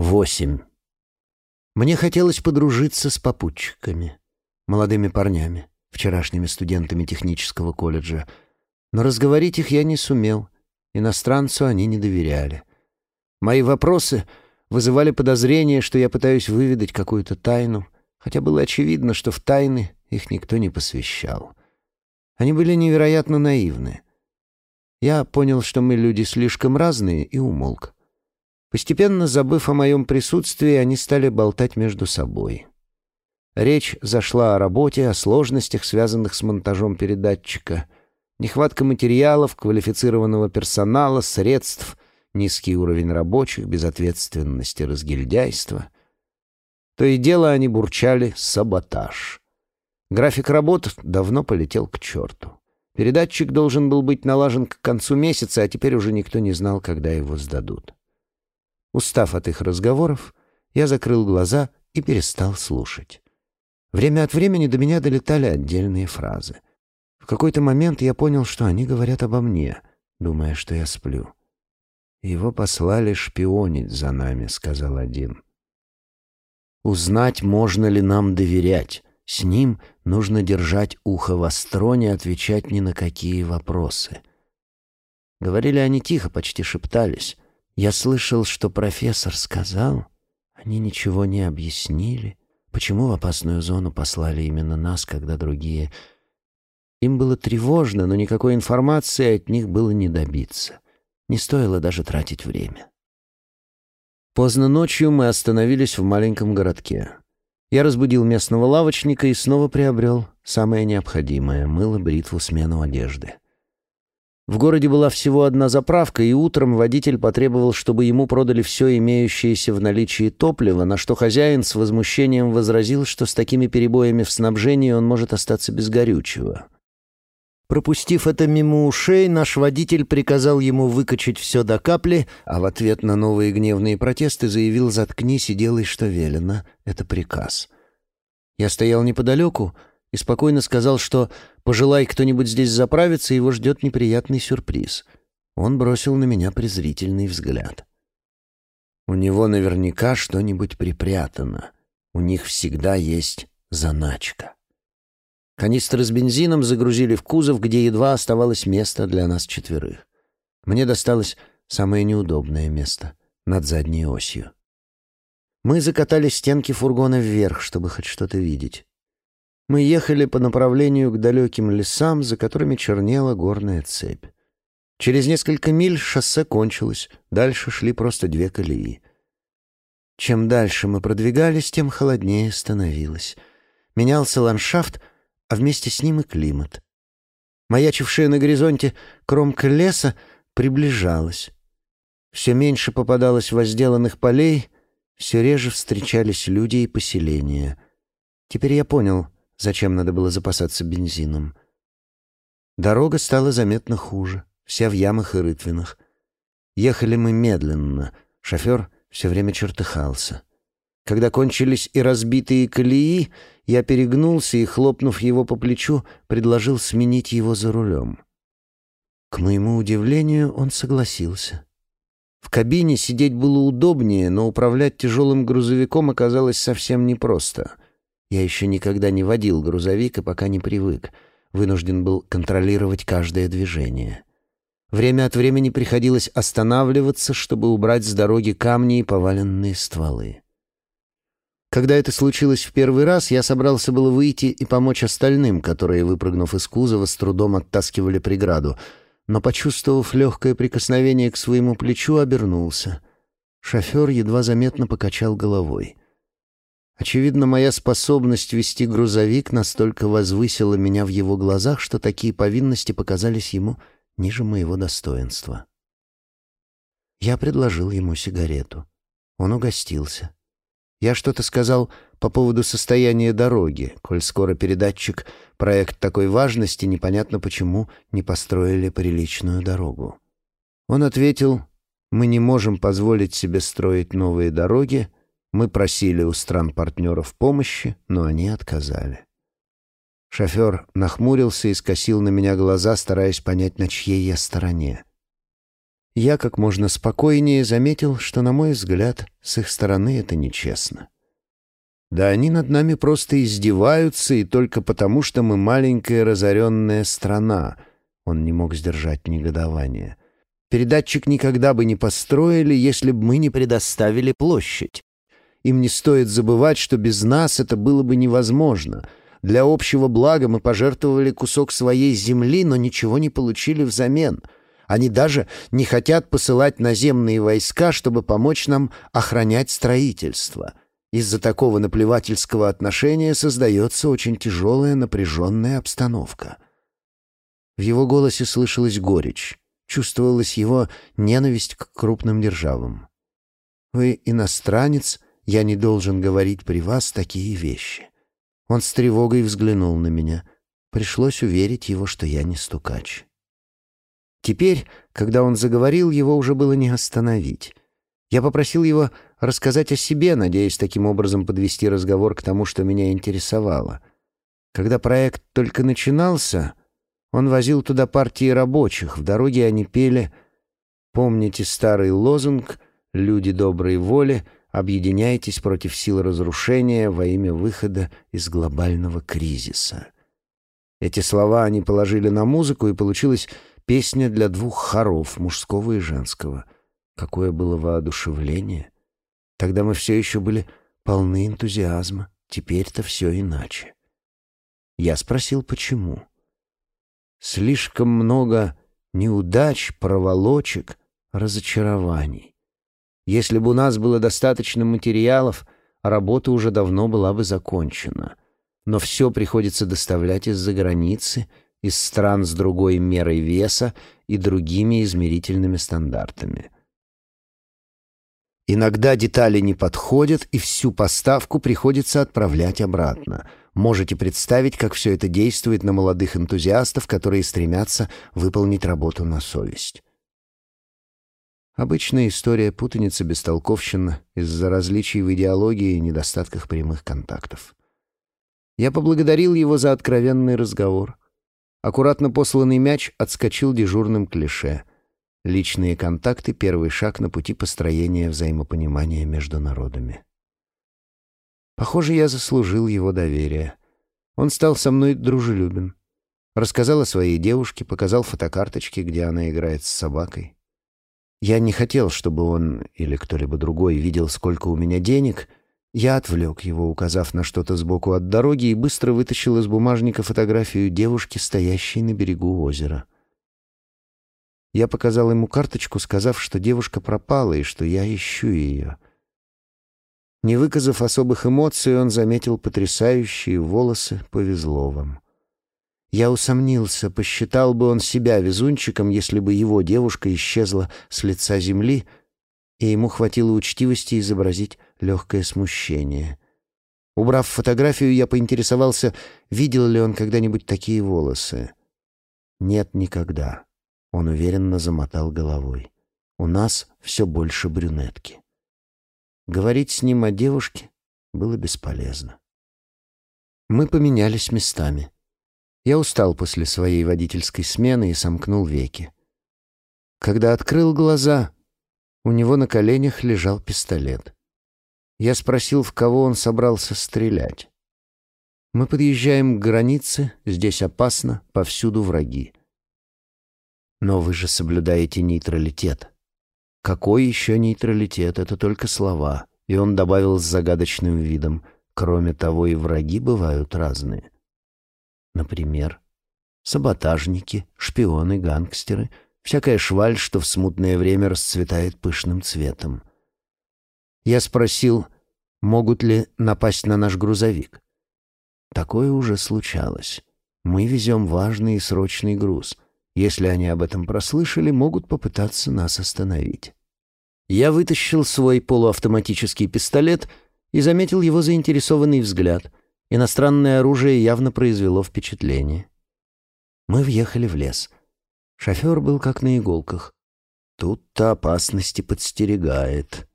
Восемь. Мне хотелось подружиться с попутчиками, молодыми парнями, вчерашними студентами технического колледжа, но разговорить их я не сумел, иностранцу они не доверяли. Мои вопросы вызывали подозрение, что я пытаюсь выведать какую-то тайну, хотя было очевидно, что в тайны их никто не посвящал. Они были невероятно наивны. Я понял, что мы люди слишком разные, и умолк. Постепенно, забыв о моем присутствии, они стали болтать между собой. Речь зашла о работе, о сложностях, связанных с монтажом передатчика, нехватка материалов, квалифицированного персонала, средств, низкий уровень рабочих, безответственности, разгильдяйства. То и дело они бурчали «саботаж». График работ давно полетел к черту. Передатчик должен был быть налажен к концу месяца, а теперь уже никто не знал, когда его сдадут. Устав от их разговоров, я закрыл глаза и перестал слушать. Время от времени до меня долетали отдельные фразы. В какой-то момент я понял, что они говорят обо мне, думая, что я сплю. «Его послали шпионить за нами», — сказал один. «Узнать, можно ли нам доверять. С ним нужно держать ухо востро, не отвечать ни на какие вопросы». Говорили они тихо, почти шептались. Я слышал, что профессор сказал, они ничего не объяснили, почему в опасную зону послали именно нас, когда другие... Им было тревожно, но никакой информации от них было не добиться. Не стоило даже тратить время. Поздно ночью мы остановились в маленьком городке. Я разбудил местного лавочника и снова приобрел самое необходимое — мыло, бритву, смену одежды. В городе была всего одна заправка, и утром водитель потребовал, чтобы ему продали все имеющееся в наличии топливо, на что хозяин с возмущением возразил, что с такими перебоями в снабжении он может остаться без горючего. Пропустив это мимо ушей, наш водитель приказал ему выкачать все до капли, а в ответ на новые гневные протесты заявил «заткнись и делай, что велено». Это приказ. Я стоял неподалеку, и спокойно сказал, что «пожелай кто-нибудь здесь заправиться, его ждет неприятный сюрприз». Он бросил на меня презрительный взгляд. У него наверняка что-нибудь припрятано. У них всегда есть заначка. Канистры с бензином загрузили в кузов, где едва оставалось место для нас четверых. Мне досталось самое неудобное место — над задней осью. Мы закатали стенки фургона вверх, чтобы хоть что-то видеть. Мы ехали по направлению к далеким лесам, за которыми чернела горная цепь. Через несколько миль шоссе кончилось, дальше шли просто две колеи. Чем дальше мы продвигались, тем холоднее становилось. Менялся ландшафт, а вместе с ним и климат. Маячившая на горизонте кромка леса приближалась. Все меньше попадалось возделанных полей, все реже встречались люди и поселения. Теперь я понял — Зачем надо было запасаться бензином? Дорога стала заметно хуже, вся в ямах и рытвинах. Ехали мы медленно, шофер все время чертыхался. Когда кончились и разбитые колеи, я перегнулся и, хлопнув его по плечу, предложил сменить его за рулем. К моему удивлению, он согласился. В кабине сидеть было удобнее, но управлять тяжелым грузовиком оказалось совсем непросто. Я еще никогда не водил грузовик и пока не привык. Вынужден был контролировать каждое движение. Время от времени приходилось останавливаться, чтобы убрать с дороги камни и поваленные стволы. Когда это случилось в первый раз, я собрался было выйти и помочь остальным, которые, выпрыгнув из кузова, с трудом оттаскивали преграду, но, почувствовав легкое прикосновение к своему плечу, обернулся. Шофер едва заметно покачал головой. Очевидно, моя способность вести грузовик настолько возвысила меня в его глазах, что такие повинности показались ему ниже моего достоинства. Я предложил ему сигарету. Он угостился. Я что-то сказал по поводу состояния дороги, коль скоро передатчик — проект такой важности, непонятно почему не построили приличную дорогу. Он ответил, «Мы не можем позволить себе строить новые дороги, — мы просили у стран-партнеров помощи, но они отказали. Шофер нахмурился и скосил на меня глаза, стараясь понять, на чьей я стороне. я как можно спокойнее заметил, что, на мой взгляд, с их стороны это нечестно. Да они над нами просто издеваются, и только потому, что мы маленькая разоренная страна. Он не мог сдержать негодование. Передатчик никогда бы не построили, если бы мы не предоставили площадь. Им не стоит забывать, что без нас это было бы невозможно. Для общего блага мы пожертвовали кусок своей земли, но ничего не получили взамен. Они даже не хотят посылать наземные войска, чтобы помочь нам охранять строительство. Из-за такого наплевательского отношения создается очень тяжелая напряженная обстановка. В его голосе слышалась горечь, чувствовалась его ненависть к крупным державам. «Вы иностранец, я не должен говорить при вас такие вещи». Он с тревогой взглянул на меня. Пришлось уверить его, что я не стукач. Теперь, когда он заговорил, его уже было не остановить. Я попросил его рассказать о себе, надеясь таким образом подвести разговор к тому, что меня интересовало. Когда проект только начинался, он возил туда партии рабочих. В дороге они пели «Помните старый лозунг «Люди доброй воли», объединяйтесь против сил разрушения во имя выхода из глобального кризиса». Эти слова они положили на музыку, и получилась песня для двух хоров, мужского и женского. Какое было воодушевление! Тогда мы все еще были полны энтузиазма. Теперь-то все иначе. Я спросил, почему. Слишком много неудач, проволочек, разочарований. Если бы у нас было достаточно материалов, работа уже давно была бы закончена. Но все приходится доставлять из-за границы, из стран с другой мерой веса и другими измерительными стандартами. Иногда детали не подходят, и всю поставку приходится отправлять обратно. Можете представить, как все это действует на молодых энтузиастов, которые стремятся выполнить работу на совесть. Обычная история путаницы, бестолковщина из-за различий в идеологии и недостатках прямых контактов. Я поблагодарил его за откровенный разговор. Аккуратно посланный мяч отскочил дежурным клише — Личные контакты — первый шаг на пути построения взаимопонимания между народами. Похоже, я заслужил его доверие. Он стал со мной дружелюбен. Рассказал о своей девушке, показал фотокарточки, где она играет с собакой. Я не хотел, чтобы он или кто-либо другой видел, сколько у меня денег. Я отвлек его, указав на что-то сбоку от дороги, и быстро вытащил из бумажника фотографию девушки, стоящей на берегу озера. Я показал ему карточку, сказав, что девушка пропала и что я ищу ее. Не выказав особых эмоций, он заметил потрясающие волосы, повезло вам. Я усомнился, посчитал бы он себя везунчиком, если бы его девушка исчезла с лица земли, и ему хватило учтивости изобразить легкое смущение. Убрав фотографию, я поинтересовался, видел ли он когда-нибудь такие волосы. Нет, никогда. Он уверенно замотал головой. «У нас все больше брюнетки». Говорить с ним о девушке было бесполезно. Мы поменялись местами. Я устал после своей водительской смены и сомкнул веки. Когда открыл глаза, у него на коленях лежал пистолет. Я спросил, в кого он собрался стрелять. Мы подъезжаем к границе, здесь опасно, повсюду враги. Но вы же соблюдаете нейтралитет. Какой еще нейтралитет? Это только слова. И он добавил с загадочным видом. Кроме того, и враги бывают разные. Например, саботажники, шпионы, гангстеры, всякая шваль, что в смутное время расцветает пышным цветом. Я спросил, могут ли напасть на наш грузовик. Такое уже случалось. Мы везем важный и срочный груз — если они об этом прослышали, могут попытаться нас остановить. Я вытащил свой полуавтоматический пистолет и заметил его заинтересованный взгляд. Иностранное оружие явно произвело впечатление. Мы въехали в лес. Шофер был как на иголках. Тут-то опасности подстерегает.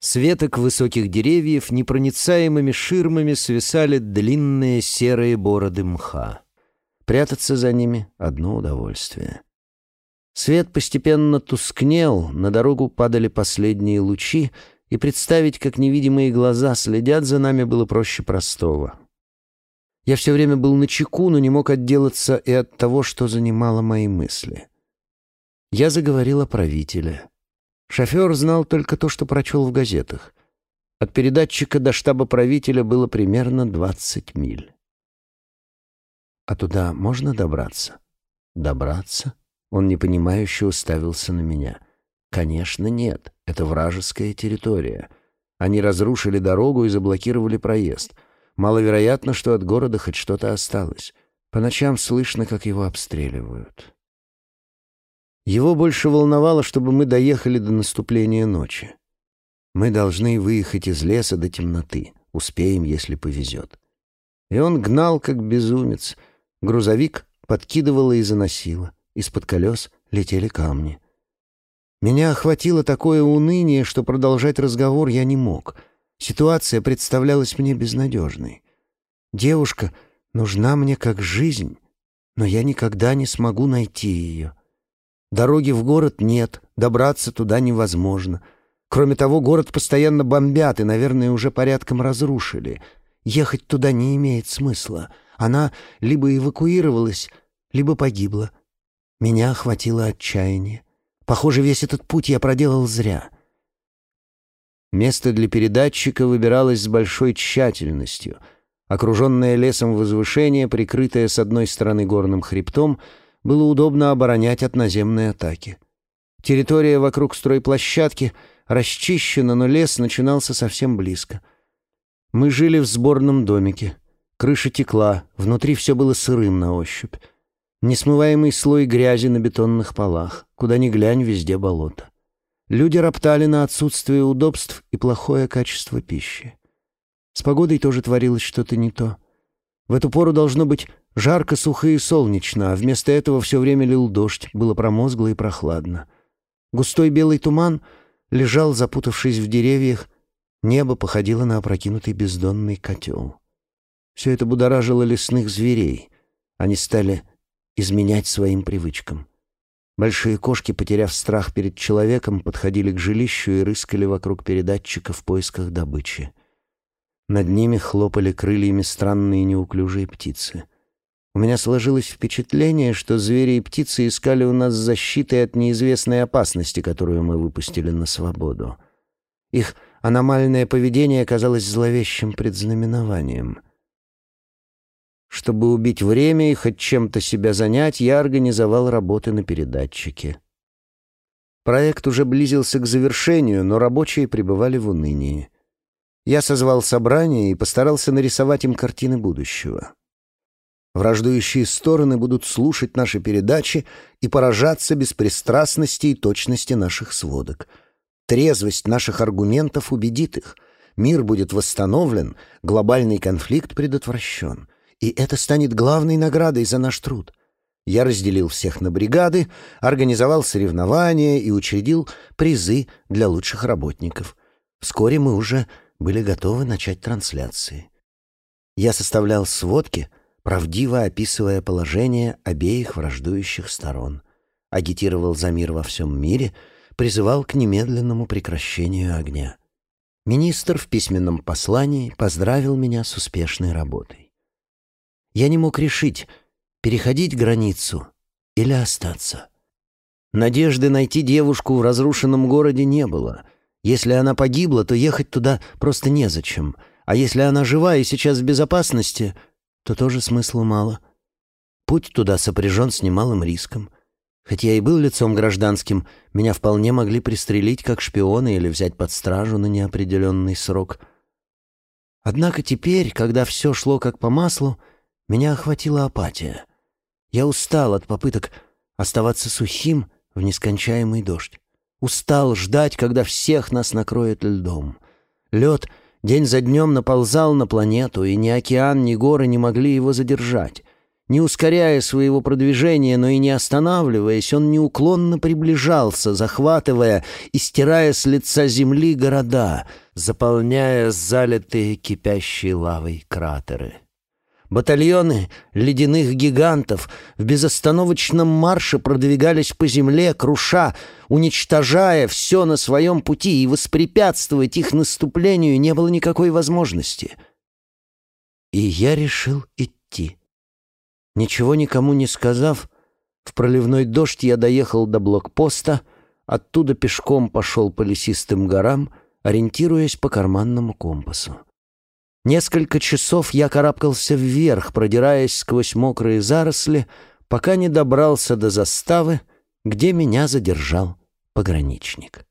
С веток высоких деревьев непроницаемыми ширмами свисали длинные серые бороды мха. Прятаться за ними — одно удовольствие. Свет постепенно тускнел, на дорогу падали последние лучи, и представить, как невидимые глаза следят за нами, было проще простого. Я все время был на чеку, но не мог отделаться и от того, что занимало мои мысли. Я заговорил о правителе. Шофер знал только то, что прочел в газетах. От передатчика до штаба правителя было примерно 20 миль. А туда можно добраться? Добраться? Он непонимающе уставился на меня. Конечно, нет. Это вражеская территория. Они разрушили дорогу и заблокировали проезд. Маловероятно, что от города хоть что-то осталось. По ночам слышно, как его обстреливают. Его больше волновало, чтобы мы доехали до наступления ночи. Мы должны выехать из леса до темноты. Успеем, если повезет. И он гнал, как безумец — Грузовик подкидывало и заносило. Из-под колес летели камни. Меня охватило такое уныние, что продолжать разговор я не мог. Ситуация представлялась мне безнадежной. Девушка нужна мне как жизнь, но я никогда не смогу найти ее. Дороги в город нет, добраться туда невозможно. Кроме того, город постоянно бомбят и, наверное, уже порядком разрушили. Ехать туда не имеет смысла — она либо эвакуировалась, либо погибла. Меня охватило отчаяние. Похоже, весь этот путь я проделал зря. Место для передатчика выбиралось с большой тщательностью. Окруженное лесом возвышение, прикрытое с одной стороны горным хребтом, было удобно оборонять от наземной атаки. Территория вокруг стройплощадки расчищена, но лес начинался совсем близко. Мы жили в сборном домике — Крыша текла, внутри все было сырым на ощупь. Несмываемый слой грязи на бетонных полах. Куда ни глянь, везде болото. Люди роптали на отсутствие удобств и плохое качество пищи. С погодой тоже творилось что-то не то. В эту пору должно быть жарко, сухо и солнечно, а вместо этого все время лил дождь, было промозгло и прохладно. Густой белый туман лежал, запутавшись в деревьях, небо походило на опрокинутый бездонный котел. Все это будоражило лесных зверей. Они стали изменять своим привычкам. Большие кошки, потеряв страх перед человеком, подходили к жилищу и рыскали вокруг передатчика в поисках добычи. Над ними хлопали крыльями странные неуклюжие птицы. У меня сложилось впечатление, что звери и птицы искали у нас защиты от неизвестной опасности, которую мы выпустили на свободу. Их аномальное поведение казалось зловещим предзнаменованием — чтобы убить время и хоть чем-то себя занять, я организовал работы на передатчике. Проект уже близился к завершению, но рабочие пребывали в унынии. Я созвал собрание и постарался нарисовать им картины будущего. Враждующие стороны будут слушать наши передачи и поражаться беспристрастности и точности наших сводок. Трезвость наших аргументов убедит их. Мир будет восстановлен, глобальный конфликт предотвращен — и это станет главной наградой за наш труд. Я разделил всех на бригады, организовал соревнования и учредил призы для лучших работников. Вскоре мы уже были готовы начать трансляции. Я составлял сводки, правдиво описывая положение обеих враждующих сторон, агитировал за мир во всем мире, призывал к немедленному прекращению огня. Министр в письменном послании поздравил меня с успешной работой. Я не мог решить, переходить границу или остаться. Надежды найти девушку в разрушенном городе не было. Если она погибла, то ехать туда просто незачем. А если она жива и сейчас в безопасности, то тоже смысла мало. Путь туда сопряжен с немалым риском. Хотя я и был лицом гражданским, меня вполне могли пристрелить как шпиона или взять под стражу на неопределенный срок. Однако теперь, когда все шло как по маслу, меня охватила апатия. Я устал от попыток оставаться сухим в нескончаемый дождь. Устал ждать, когда всех нас накроет льдом. Лед день за днем наползал на планету, и ни океан, ни горы не могли его задержать. Не ускоряя своего продвижения, но и не останавливаясь, он неуклонно приближался, захватывая и стирая с лица земли города, заполняя залитые кипящей лавой кратеры. Батальоны ледяных гигантов в безостановочном марше продвигались по земле, круша, уничтожая все на своем пути, и воспрепятствовать их наступлению не было никакой возможности. И я решил идти. Ничего никому не сказав, в проливной дождь я доехал до блокпоста, оттуда пешком пошел по лесистым горам, ориентируясь по карманному компасу. Несколько часов я карабкался вверх, продираясь сквозь мокрые заросли, пока не добрался до заставы, где меня задержал пограничник.